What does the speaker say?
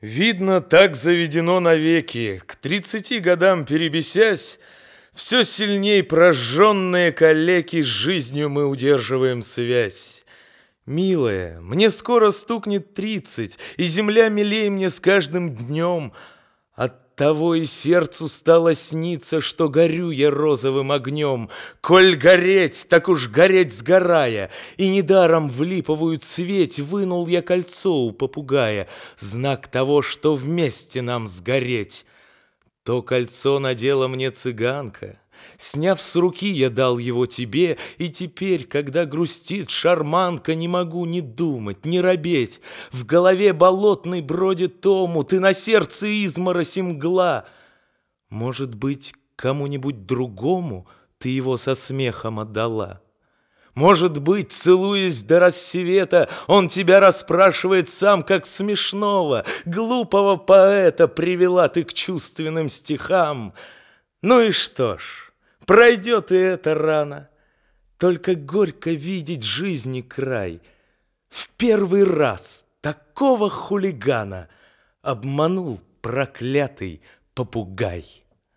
Видно, так заведено навеки. К тридцати годам перебесясь, все сильней прожженные калеки с жизнью мы удерживаем связь. Милая, мне скоро стукнет тридцать, и земля милей мне с каждым днем — того и сердцу стало сниться, что горю я розовым огнем. Коль гореть, так уж гореть сгорая, и недаром в липовую цветь вынул я кольцо у попугая, знак того, что вместе нам сгореть. То кольцо надела мне цыганка — Сняв с руки, я дал его тебе, и теперь, когда грустит шарманка, не могу ни думать, ни робеть. В голове болотный бродит тому, ты на сердце изморозь и мгла. Может быть, кому-нибудь другому ты его со смехом отдала? Может быть, целуясь до рассвета, он тебя расспрашивает сам, как смешного, глупого поэта привела ты к чувственным стихам. Ну и что ж, Пройдет и эта рана. Только горько видеть жизни край. В первый раз такого хулигана Обманул проклятый попугай.